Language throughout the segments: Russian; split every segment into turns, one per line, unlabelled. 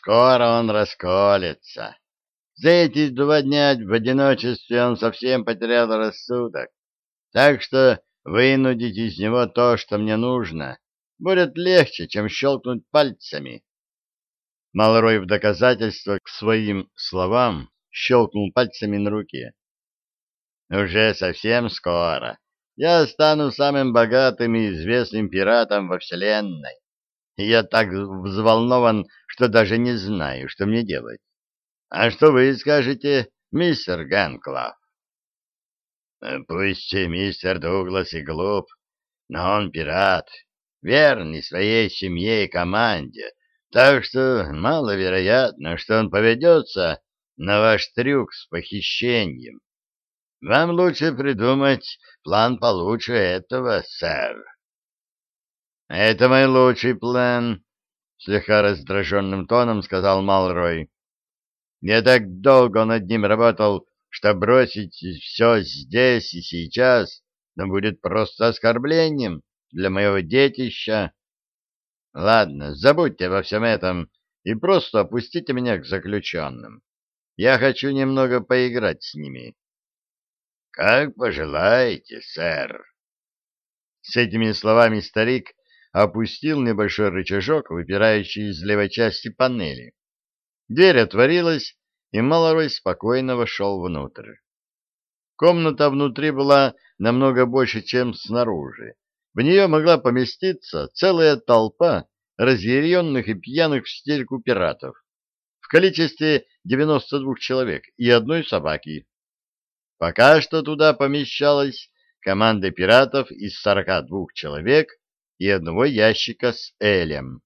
скоро он расколется. За эти два дня в одиночестве он совсем потерял рассудок. Так что вынудить из него то, что мне нужно, будет легче, чем щелкнуть пальцами. Малрой в доказательство к своим словам щелкнул пальцами на руке. Уже совсем скоро я стану самым богатым и известным пиратом во Вселенной. Я так взволнован, что даже не знаю, что мне делать. А что вы скажете, мистер Ганклав? Пусть мистер Дуглас и глуп, но он пират, верный своей семье и команде, так что маловероятно, что он поведется на ваш трюк с похищением. Вам лучше придумать план получше этого, сэр. — Это мой лучший план, — слегка раздраженным тоном сказал Малрой. — Я так долго над ним работал, что бросить все здесь и сейчас но будет просто оскорблением для моего детища. Ладно, забудьте обо всем этом и просто опустите меня к заключенным. Я хочу немного поиграть с ними. — Как пожелаете, сэр. С этими словами старик опустил небольшой рычажок, выпирающий из левой части панели. Дверь отворилась, и Малорой спокойно вошел внутрь. Комната внутри была намного больше, чем снаружи. В нее могла поместиться целая толпа разъяренных и пьяных в стельку пиратов в количестве 92 человек и одной собаки. Пока что туда помещалась команда пиратов из 42 человек и одного ящика с элем.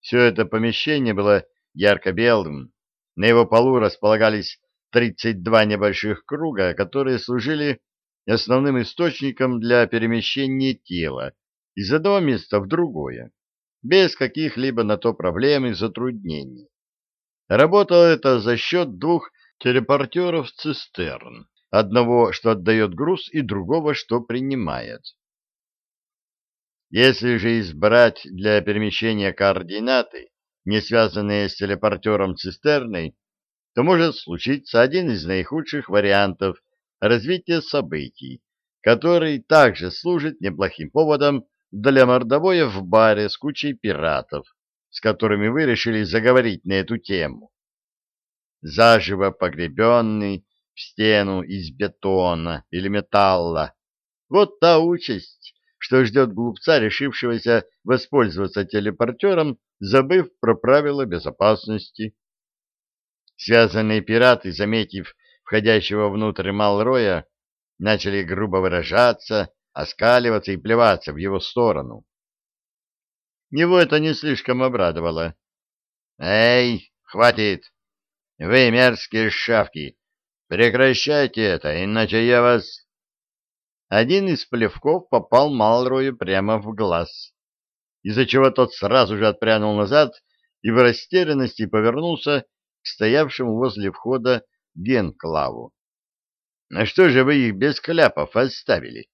Все это помещение было ярко-белым. На его полу располагались 32 небольших круга, которые служили основным источником для перемещения тела из одного места в другое, без каких-либо на то проблем и затруднений. Работало это за счет двух телепортеров-цистерн, одного, что отдает груз, и другого, что принимает. Если же избрать для перемещения координаты, не связанные с телепортером-цистерной, то может случиться один из наихудших вариантов развития событий, который также служит неплохим поводом для мордобоя в баре с кучей пиратов, с которыми вы решили заговорить на эту тему. Заживо погребенный в стену из бетона или металла. Вот та участь, что ждет глупца, решившегося воспользоваться телепортером, забыв про правила безопасности. Связанные пираты, заметив входящего внутрь Малроя, начали грубо выражаться, оскаливаться и плеваться в его сторону. Его это не слишком обрадовало. «Эй, хватит! Вы мерзкие шавки! Прекращайте это, иначе я вас...» Один из плевков попал Малрою прямо в глаз, из-за чего тот сразу же отпрянул назад и в растерянности повернулся к стоявшему возле входа Генклаву. «На что же вы их без кляпов оставили?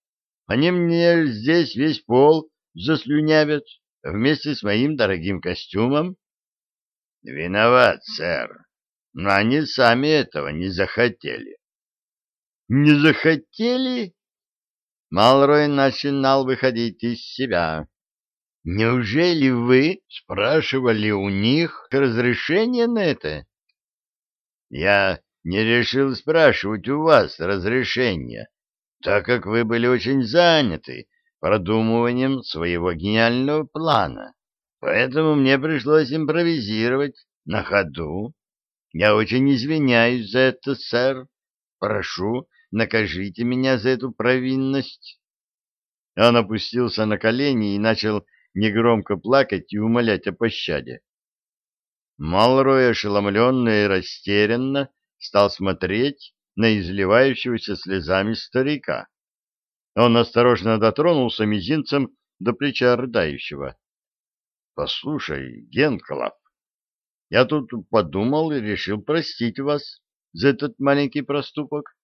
Они мне здесь весь пол заслюнявят вместе с моим дорогим костюмом». «Виноват, сэр, но они сами этого не захотели». «Не захотели?» Малрой начинал выходить из себя. «Неужели вы спрашивали у них разрешение на это?» «Я не решил спрашивать у вас разрешения, так как вы были очень заняты продумыванием своего гениального плана, поэтому мне пришлось импровизировать на ходу. Я очень извиняюсь за это, сэр. Прошу, накажите меня за эту провинность. Он опустился на колени и начал негромко плакать и умолять о пощаде. Малрой, ошеломленно и растерянно, стал смотреть на изливающегося слезами старика. Он осторожно дотронулся мизинцем до плеча рыдающего. — Послушай, Генклав, я тут подумал и решил простить вас за этот маленький проступок.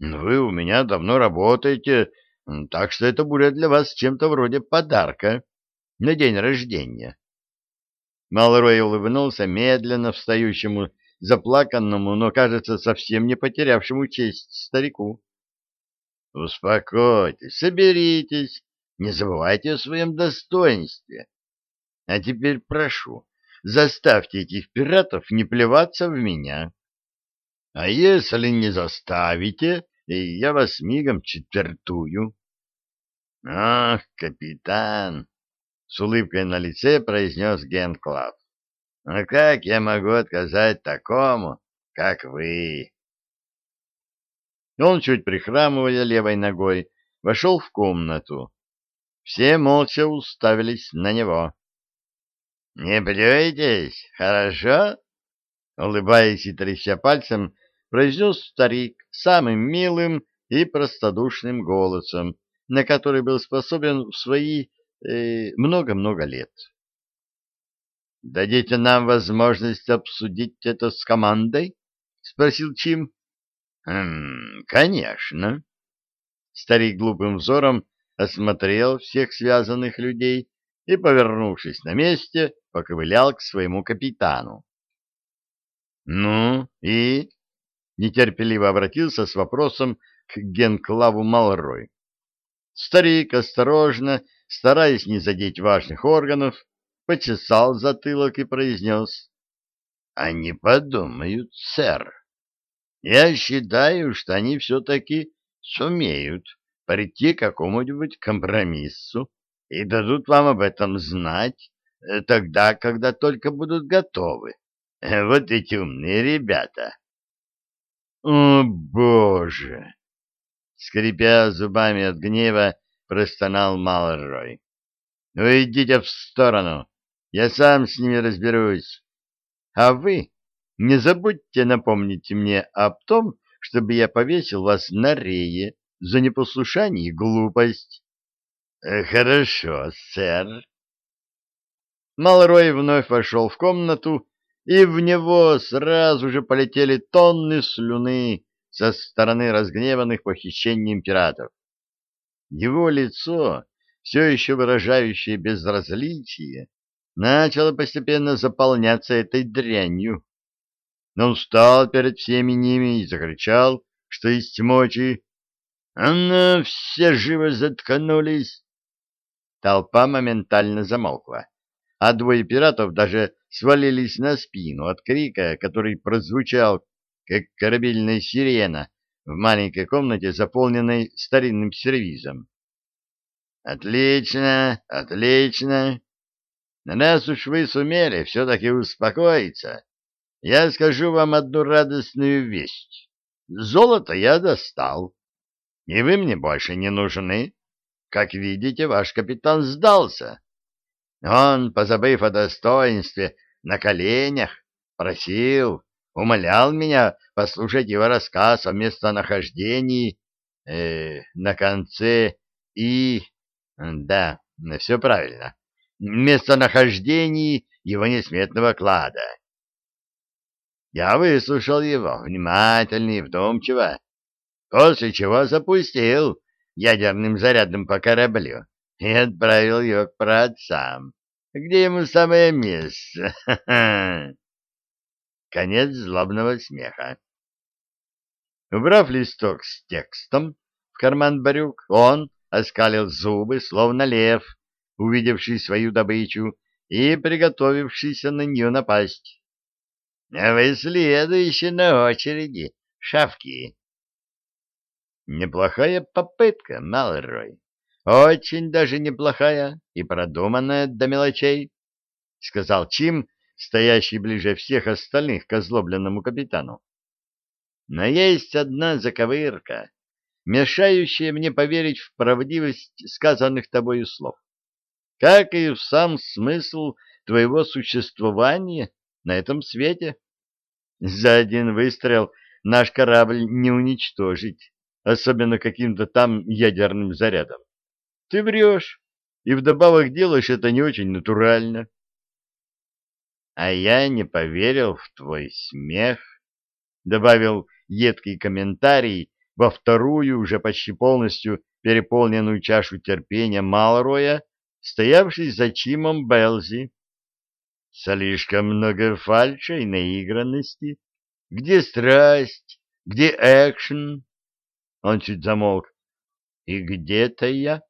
Вы у меня давно работаете, так что это будет для вас чем-то вроде подарка на день рождения. Малрой улыбнулся медленно встающему, заплаканному, но, кажется, совсем не потерявшему честь старику. — Успокойтесь, соберитесь, не забывайте о своем достоинстве. А теперь прошу, заставьте этих пиратов не плеваться в меня. А если не заставите, я вас мигом четвертую. — Ах, капитан! — с улыбкой на лице произнес Генклав. — А как я могу отказать такому, как вы? Он, чуть прихрамывая левой ногой, вошел в комнату. Все молча уставились на него. — Не плюйтесь, хорошо? — улыбаясь и тряся пальцем, произнес старик самым милым и простодушным голосом, на который был способен в свои э, много-много лет. — Дадите нам возможность обсудить это с командой? — спросил Чим. «Хм, конечно». Старик глупым взором осмотрел всех связанных людей и, повернувшись на месте, поковылял к своему капитану. «Ну и?» — нетерпеливо обратился с вопросом к генклаву Малрой. Старик осторожно, стараясь не задеть важных органов, почесал затылок и произнес. — Они подумают, сэр. Я считаю, что они все-таки сумеют прийти к какому-нибудь компромиссу и дадут вам об этом знать э, тогда, когда только будут готовы. Э, вот эти умные ребята. О, Боже! Скрипя зубами от гнева, простонал Малрой. Вы идите в сторону, я сам с ними разберусь. А вы не забудьте напомнить мне об том, чтобы я повесил вас на рее за непослушание и глупость. Э, — Хорошо, сэр. Малрой вновь вошел в комнату, и в него сразу же полетели тонны слюны со стороны разгневанных похищением пиратов. Его лицо, все еще выражающее безразличие, начало постепенно заполняться этой дрянью но он встал перед всеми ними и закричал, что есть мочи. «А ну, все живо заткнулись!» Толпа моментально замолкла, а двое пиратов даже свалились на спину от крика, который прозвучал, как корабельная сирена в маленькой комнате, заполненной старинным сервизом. «Отлично, отлично! На нас уж вы сумели все-таки успокоиться!» Я скажу вам одну радостную весть. Золото я достал, и вы мне больше не нужны. Как видите, ваш капитан сдался. Он, позабыв о достоинстве, на коленях просил, умолял меня послушать его рассказ о местонахождении э, на конце и... Да, все правильно. Местонахождении его несметного клада. Я выслушал его внимательно и вдумчиво, после чего запустил ядерным зарядом по кораблю и отправил его к праотцам, где ему самое место. Конец злобного смеха. Убрав листок с текстом в карман брюк, он оскалил зубы, словно лев, увидевший свою добычу и приготовившийся на нее напасть. А вы следующие на очереди, шавки. Неплохая попытка, Малрой. Очень даже неплохая и продуманная до мелочей, — сказал Чим, стоящий ближе всех остальных к озлобленному капитану. Но есть одна заковырка, мешающая мне поверить в правдивость сказанных тобою слов, как и в сам смысл твоего существования на этом свете. За один выстрел наш корабль не уничтожить, особенно каким-то там ядерным зарядом. Ты врешь, и вдобавок делаешь это не очень натурально. А я не поверил в твой смех, — добавил едкий комментарий во вторую, уже почти полностью переполненную чашу терпения Малроя, стоявший за Чимом Белзи. Слишком много фальши и наигранности. Где страсть? Где экшен? Он чуть замолк. И где-то я?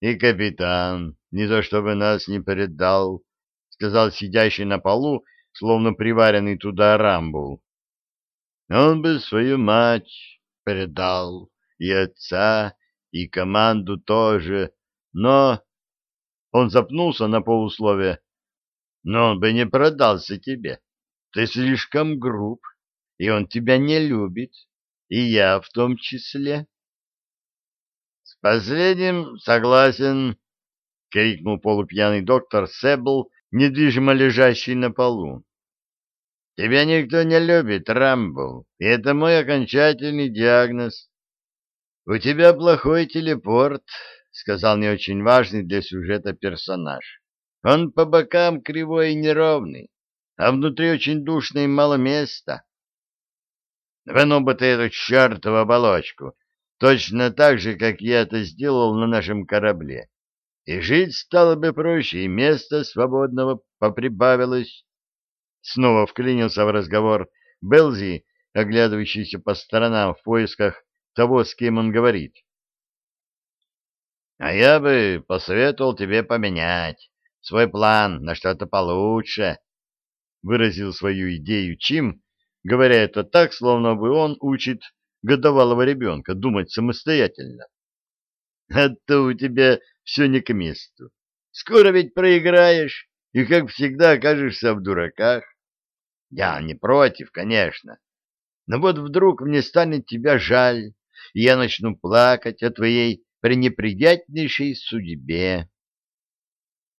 И капитан ни за что бы нас не передал, сказал сидящий на полу, словно приваренный туда рамбул. Он бы свою мать передал, и отца, и команду тоже, но... Он запнулся на полусловие. Но он бы не продался тебе. Ты слишком груб, и он тебя не любит, и я в том числе. — Последним согласен, — крикнул полупьяный доктор Себл, недвижимо лежащий на полу. — Тебя никто не любит, Рамбл, и это мой окончательный диагноз. У тебя плохой телепорт, — сказал не очень важный для сюжета персонаж. Он по бокам кривой и неровный, а внутри очень душно и мало места. Вынул бы ты эту чертову оболочку, точно так же, как я это сделал на нашем корабле. И жить стало бы проще, и места свободного поприбавилось. Снова вклинился в разговор Белзи, оглядывающийся по сторонам в поисках того, с кем он говорит. А я бы посоветовал тебе поменять свой план на что-то получше, выразил свою идею Чим, говоря это так, словно бы он учит годовалого ребенка думать самостоятельно. А то у тебя все не к месту. Скоро ведь проиграешь, и, как всегда, окажешься в дураках. Я не против, конечно, но вот вдруг мне станет тебя жаль, и я начну плакать о твоей пренеприятнейшей судьбе.